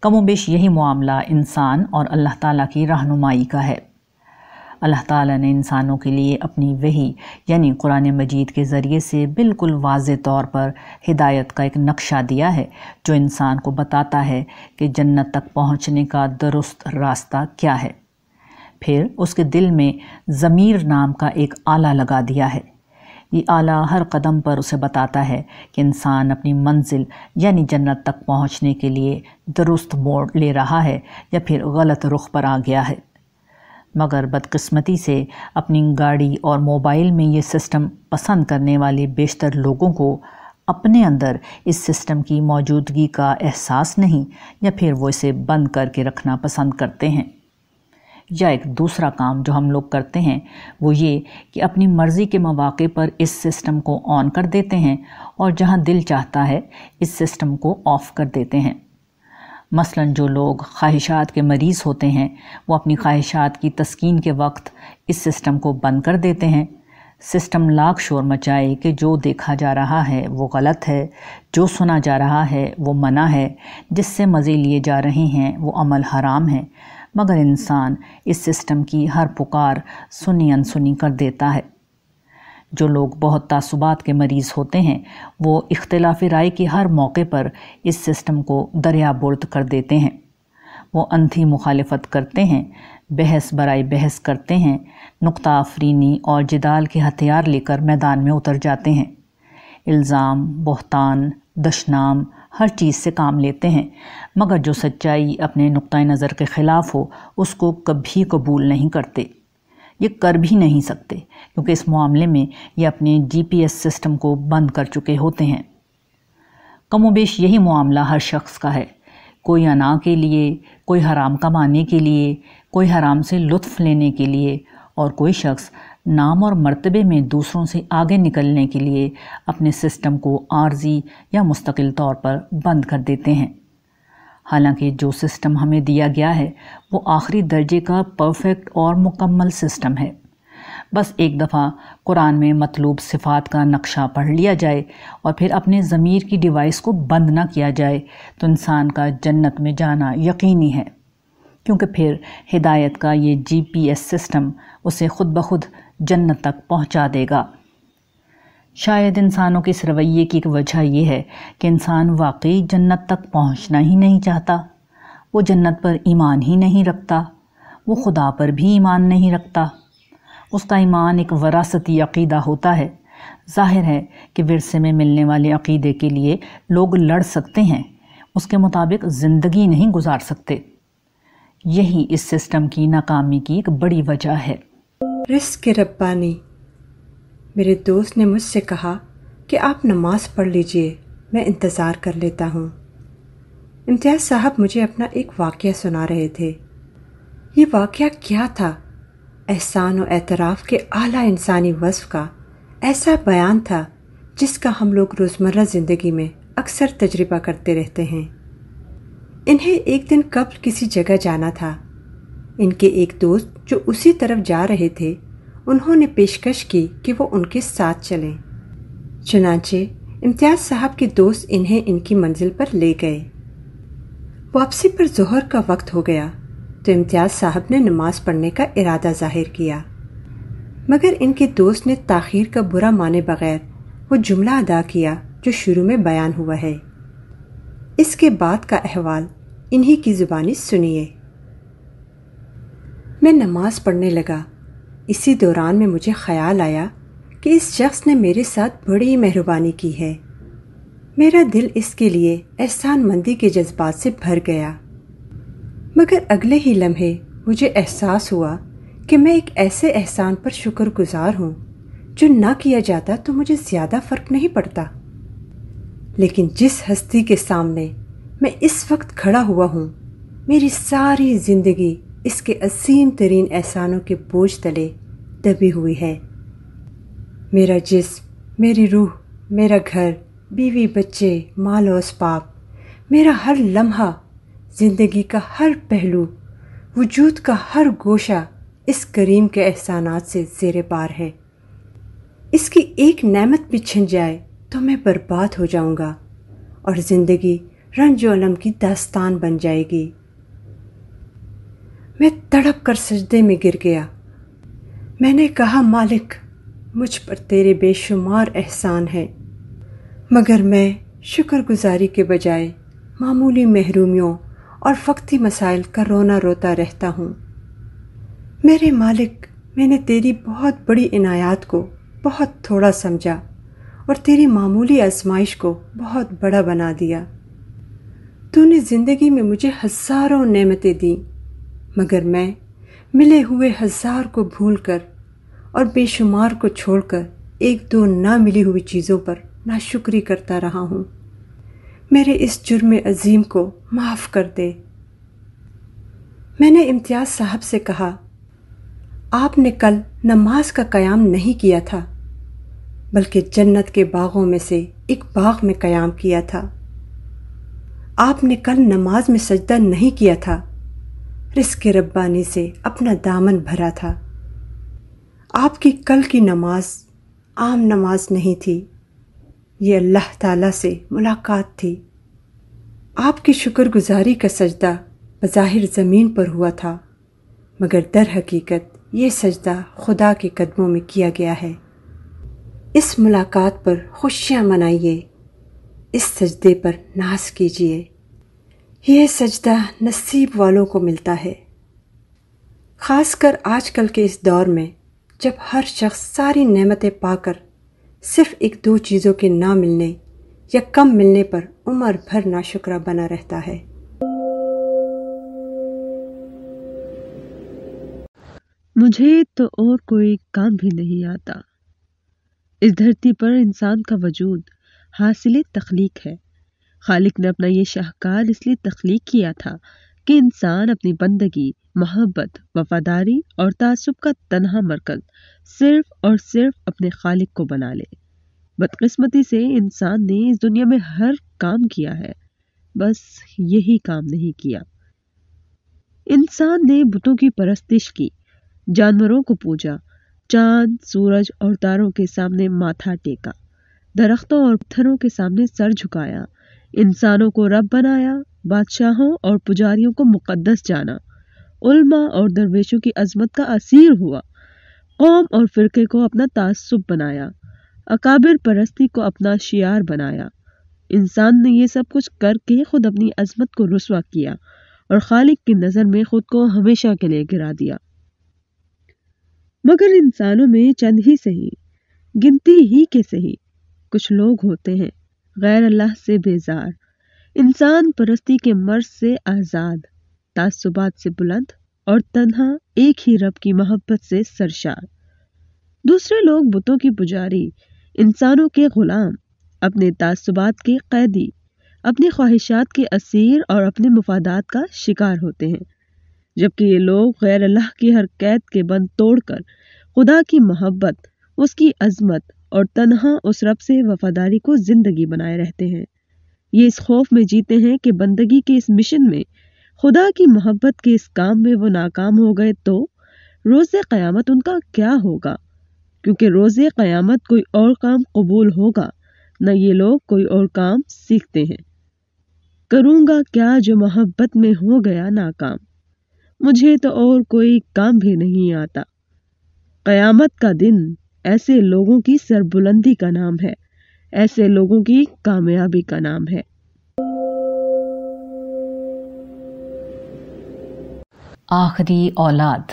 کم و بیش یہی معاملہ انسان اور اللہ تعالیٰ کی رہنمائی کا ہے۔ اللہ تعالیٰ نے انسانوں کے لیے اپنی وہی یعنی قرآن مجید کے ذریعے سے بالکل واضح طور پر ہدایت کا ایک نقشہ دیا ہے، جو انسان کو بتاتا ہے کہ جنت تک پہنچنے کا درست راستہ کیا ہے۔ پھر اس کے دل میں ضمیر نام کا ایک آلہ لگا دیا ہے۔ یہ آلہ ہر قدم پر اسے بتاتا ہے کہ انسان اپنی منزل یعنی جنت تک پہنچنے کے لیے درست موڑ لے رہا ہے یا پھر غلط رخ پر آ گیا ہے۔ مگر بدقسمتی سے اپنی گاڑی اور موبائل میں یہ سسٹم پسند کرنے والے بیشتر لوگوں کو اپنے اندر اس سسٹم کی موجودگی کا احساس نہیں یا پھر وہ اسے بند کر کے رکھنا پسند کرتے ہیں۔ یا ایک دوسرا کام جو ہم لوگ کرتے ہیں، وہ یہ کہ اپنی مرضی کے مواقع پر اس سسٹم کو آن کر دیتے ہیں اور جہاں دل چاہتا ہے، اس سسٹم کو آف کر دیتے ہیں۔ مثلا جو لوگ خواہشات کے مریض ہوتے ہیں، وہ اپنی خواہشات کی تسکین کے وقت اس سسٹم کو بند کر دیتے ہیں۔ سسٹم لاکھ شور مچائے کہ جو دیکھا جا رہا ہے وہ غلط ہے، جو سنا جا رہا ہے وہ منع ہے، جس سے مزے لیے جا رہے ہیں وہ عمل حرام ہے مگر انسان اس سسٹم کی ہر پکار سنی انسنی کر دیتا ہے۔ جو لوگ بہت تعصبات کے مریض ہوتے ہیں، وہ اختلاف رائے کی ہر موقع پر اس سسٹم کو دریا برد کر دیتے ہیں۔ وہ اندھی مخالفت کرتے ہیں، بحث برائے بحث کرتے ہیں، نقطہ آفرینی اور جدال کے ہتھیار لے کر میدان میں اتر جاتے ہیں۔ الزام، بہتان، دشنام ہر چیز سے کام لیتے ہیں، مگر جو سچائی اپنے نقطۂ نظر کے خلاف ہو، اس کو کبھی قبول نہیں کرتے۔ یہ کر بھی نہیں سکتے، کیونکہ اس معاملے میں یہ اپنے جی پی ایس سسٹم کو بند کر چکے ہوتے ہیں۔ کم و بیش یہی معاملہ ہر شخص کا ہے۔ کوئی انا کے لیے، کوئی حرام کمانے کے لیے، کوئی حرام سے لطف لینے کے لیے، اور کوئی شخص نام اور مرتبے میں دوسروں سے آگے نکلنے کے لیے اپنے سسٹم کو عارضی یا مستقل طور پر بند کر دیتے ہیں۔ حالانکہ جو سسٹم ہمیں دیا گیا ہے، وہ آخری درجے کا پرفیکٹ اور مکمل سسٹم ہے۔ بس ایک دفعہ قرآن میں مطلوب صفات کا نقشہ پڑھ لیا جائے اور پھر اپنے ضمیر کی ڈیوائس کو بند نہ کیا جائے تو انسان کا جنت میں جانا یقینی ہے۔ کیونکہ پھر ہدایت کا یہ جی پی ایس سسٹم، اسے خود بخود جنت تک پہنچا دے گا۔ شاید انسانوں کے اس رویے کی ایک وجہ یہ ہے کہ انسان واقعی جنت تک پہنچنا ہی نہیں چاہتا۔ وہ جنت پر ایمان ہی نہیں رکھتا، وہ خدا پر بھی ایمان نہیں رکھتا۔ اس کا ایمان ایک وراثتی عقیدہ ہوتا ہے۔ ظاہر ہے کہ ورثے میں ملنے والے عقیدے کے لیے لوگ لڑ سکتے ہیں، اس کے مطابق زندگی نہیں گزار سکتے۔ یہی اس سسٹم کی ناکامی کی ایک بڑی وجہ ہے۔ رزق ربانی۔ میرے دوست نے مجھ سے کہا کہ آپ نماز پڑھ لیجیے، میں انتظار کر لیتا ہوں۔ امتیاز صاحب مجھے اپنا ایک واقعہ سنا رہے تھے۔ یہ واقعہ کیا تھا؟ احسان و اعتراف کے اعلیٰ انسانی وصف کا ایسا بیان تھا جس کا ہم لوگ روزمرہ زندگی میں اکثر تجربہ کرتے رہتے ہیں۔ انہیں ایک دن قبل کسی جگہ جانا تھا۔ ان کے ایک دوست جو اسی طرف جا رہے تھے، انہوں نے پیشکش کی کہ وہ ان کے ساتھ چلیں۔ چنانچہ امتیاز صاحب کے دوست انہیں ان کی منزل پر لے گئے۔ واپسی پر ظہر کا وقت ہو گیا تو امتیاز صاحب نے نماز پڑھنے کا ارادہ ظاہر کیا۔ مگر ان کے دوست نے تاخیر کا برا مانے بغیر وہ جملہ ادا کیا جو شروع میں بیان ہوا ہے۔ اس کے بعد کا احوال انہی کی زبانی سنیے۔ میں نماز پڑھنے لگا۔ اسی دوران میں مجھے خیال آیا کہ اس شخص نے میرے ساتھ بڑی مہربانی کی ہے۔ میرا دل اس کے لیے احسان مندی کے جذبات سے بھر گیا۔ مگر اگلے ہی لمحے مجھے احساس ہوا کہ میں ایک ایسے احسان پر شکر گزار ہوں، جو نہ کیا جاتا تو مجھے زیادہ فرق نہیں پڑتا۔ لیکن جس ہستی کے سامنے میں اس وقت کھڑا ہوا ہوں، میری ساری زندگی اس کے عظیم ترین احسانوں کے بوجھ تلے دبی ہوئی ہے۔ میرا جسم، میری روح، میرا گھر، بیوی، بچے، مال و اسباب، میرا ہر لمحہ، زندگی کا ہر پہلو، وجود کا ہر گوشہ اس کریم کے احسانات سے زیر بار ہے۔ اس کی ایک نعمت بھی چھن جائے تو میں برباد ہو جاؤں گا اور زندگی رنج و علم کی داستان بن جائے گی۔ میں تڑپ کر سجدے میں گر گیا۔ میں نے کہا، مالک، مجھ پر تیرے بے شمار احسان ہے۔ مگر میں شکر گزاری کے بجائے معمولی محرومیوں اور وقتی مسائل کا رونا روتا رہتا ہوں۔ میرے مالک، میں نے تیری بہت بڑی عنایات کو بہت تھوڑا سمجھا اور تیری معمولی آزمائش کو بہت بڑا بنا دیا۔ تو نے زندگی میں مجھے ہزاروں نعمتیں دیں۔ مگر میں ملے ہوئے ہزار کو بھول کر اور بے شمار کو چھوڑ کر ایک دو نہ ملی ہوئی چیزوں پر ناشکری کرتا رہا ہوں۔ میرے اس جرم عظیم کو معاف کر دے۔ میں نے امتیاز صاحب سے کہا، آپ نے کل نماز کا قیام نہیں کیا تھا، بلکہ جنت کے باغوں میں سے ایک باغ میں قیام کیا تھا۔ آپ نے کل نماز میں سجدہ نہیں کیا تھا۔ رزق ربانی سے اپنا دامن بھرا تھا۔ آپ کی کل کی نماز عام نماز نہیں تھی۔ یہ اللہ تعالیٰ سے ملاقات تھی۔ آپ کی شکر گزاری کا سجدہ بظاہر زمین پر ہوا تھا، مگر در حقیقت یہ سجدہ خدا کے قدموں میں کیا گیا ہے۔ اس ملاقات پر خوشیاں منائیے، اس سجدے پر ناز کیجیے۔ یہ سجدہ نصیب والوں کو ملتا ہے۔ خاص کر آج کل کے اس دور میں، جب ہر شخص ساری نعمتیں پا کر صرف ایک دو چیزوں کے نہ ملنے یا کم ملنے پر عمر بھر ناشکرہ بنا رہتا ہے۔ مجھے تو اور کوئی کام بھی نہیں آتا۔ اس دھرتی پر انسان کا وجود حاصل تخلیق ہے۔ خالق نے اپنا یہ شاہکار اس لیے تخلیق کیا تھا کہ انسان اپنی بندگی، محبت، وفاداری اور تعصب کا تنہا مرکز صرف اور صرف اپنے خالق کو بنا لے۔ بدقسمتی سے انسان نے اس دنیا میں ہر کام کیا ہے، بس یہی کام نہیں کیا۔ انسان نے بتوں کی پرستش کی، جانوروں کو پوجا، چاند، سورج اور تاروں کے سامنے ماتھا ٹیکا، درختوں اور پتھروں کے سامنے سر جھکایا۔ انسانوں کو رب بنایا، بادشاہوں اور پجاریوں کو مقدس جانا۔ علماء اور درویشوں کی عظمت کا اسیر ہوا۔ قوم اور فرقے کو اپنا تعصب بنایا۔ اکابر پرستی کو اپنا شیار بنایا۔ انسان نے یہ سب کچھ کر کے خود اپنی عظمت کو رسوا کیا اور خالق کی نظر میں خود کو ہمیشہ کے لیے گرا دیا۔ مگر انسانوں میں چند ہی سہی گنتی ہی کے سہی کچھ لوگ ہوتے ہیں۔ غیر اللہ سے بیزار۔ انسان پرستی کے مرض سے آزاد، تعصبات سے بلند اور تنہا ایک ہی رب کی محبت سے سرشار۔ دوسرے لوگ بتوں کی پجاری، انسانوں کے غلام، اپنے تعصبات کے قیدی، اپنی خواہشات کے اسیر اور اپنے مفادات کا شکار ہوتے ہیں۔ جبکہ یہ لوگ غیر اللہ کی ہر قید کے بند توڑ کر خدا کی محبت، اس کی عظمت اور تنہا اس رب سے وفاداری کو زندگی بنائے رہتے ہیں۔ یہ اس خوف میں جیتے ہیں کہ بندگی کے اس مشن میں خدا کی محبت کے اس کام میں وہ ناکام ہو گئے تو روز قیامت ان کا کیا ہوگا؟ کیونکہ روز قیامت کوئی اور کام قبول ہوگا، نہ یہ لوگ کوئی اور کام سیکھتے ہیں۔ کروں گا کیا جو محبت میں ہو گیا ناکام۔ مجھے تو اور کوئی کام بھی نہیں آتا۔ قیامت کا دن ایسے لوگوں کی سربلندی کا نام ہے، ایسے لوگوں کی کامیابی کا نام ہے۔ آخری اولاد۔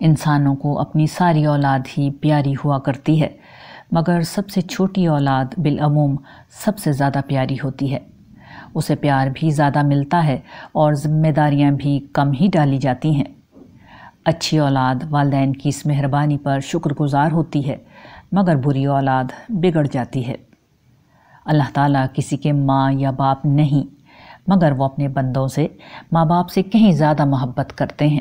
انسانوں کو اپنی ساری اولاد ہی پیاری ہوا کرتی ہے، مگر سب سے چھوٹی اولاد بالعموم سب سے زیادہ پیاری ہوتی ہے۔ اسے پیار بھی زیادہ ملتا ہے اور ذمہ داریاں بھی کم ہی ڈالی جاتی ہیں۔ اچھی اولاد والدین کی اس مہربانی پر شکر گزار ہوتی ہے، مگر بری اولاد بگڑ جاتی ہے۔ اللہ تعالیٰ کسی کے ماں یا باپ نہیں، مگر وہ اپنے بندوں سے، ماں باپ سے کہیں زیادہ محبت کرتے ہیں۔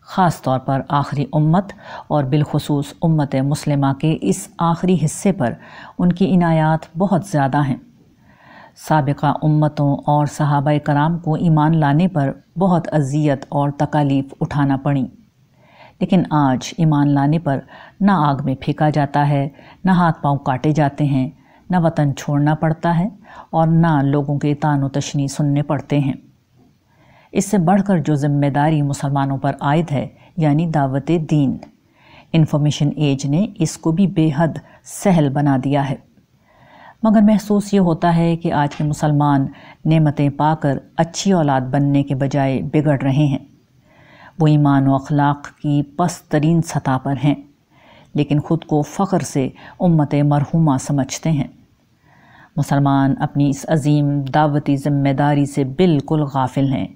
خاص طور پر آخری امت اور بالخصوص امت مسلمہ کے اس آخری حصے پر ان کی عنایات بہت زیادہ ہیں۔ سابقہ امتوں اور صحابہ کرام کو ایمان لانے پر بہت اذیت اور تکالیف اٹھانا پڑیں لیکن آج ایمان لانے پر نہ آگ میں پھینکا جاتا ہے، نہ ہاتھ پاؤں کاٹے جاتے ہیں، نہ وطن چھوڑنا پڑتا ہے اور نہ لوگوں کے تان و تشنی سننے پڑتے ہیں۔ اس سے بڑھ کر جو ذمہ داری مسلمانوں پر عائد ہے یعنی دعوت دین، انفارمیشن ایج نے اس کو بھی بے حد سہل بنا دیا ہے۔ مگر محسوس یہ ہوتا ہے کہ آج کے مسلمان نعمتیں پا کر اچھی اولاد بننے کے بجائے بگڑ رہے ہیں۔ وہ ایمان و اخلاق کی پس ترین سطح پر ہیں، لیکن خود کو فخر سے امت مرحومہ سمجھتے ہیں۔ مسلمان اپنی اس عظیم دعوتی ذمہ داری سے بالکل غافل ہیں،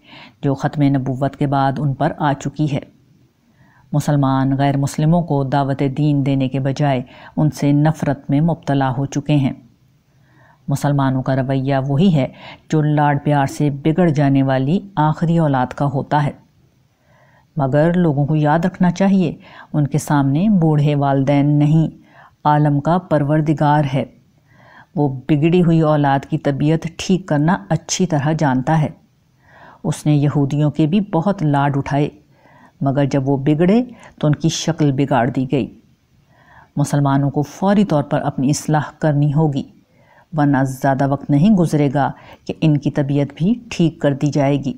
جو ختم نبوت کے بعد ان پر آ چکی ہے۔ مسلمان غیر مسلموں کو دعوت دین دینے کے بجائے ان سے نفرت میں مبتلا ہو چکے ہیں۔ مسلمانوں کا رویہ وہی ہے جو لاڈ پیار سے بگڑ جانے والی آخری اولاد کا ہوتا ہے۔ مگر لوگوں کو یاد رکھنا چاہیے، ان کے سامنے بوڑھے والدین نہیں، عالم کا پروردگار ہے۔ وہ بگڑی ہوئی اولاد کی طبیعت ٹھیک کرنا اچھی طرح جانتا ہے۔ اس نے یہودیوں کے بھی بہت لاڈ اٹھائے، مگر جب وہ بگڑے تو ان کی شکل بگاڑ دی گئی۔ مسلمانوں کو فوری طور پر اپنی اصلاح کرنی ہوگی۔ ورنہ زیادہ وقت نہیں گزرے گا کہ ان کی طبیعت بھی ٹھیک کر دی جائے گی۔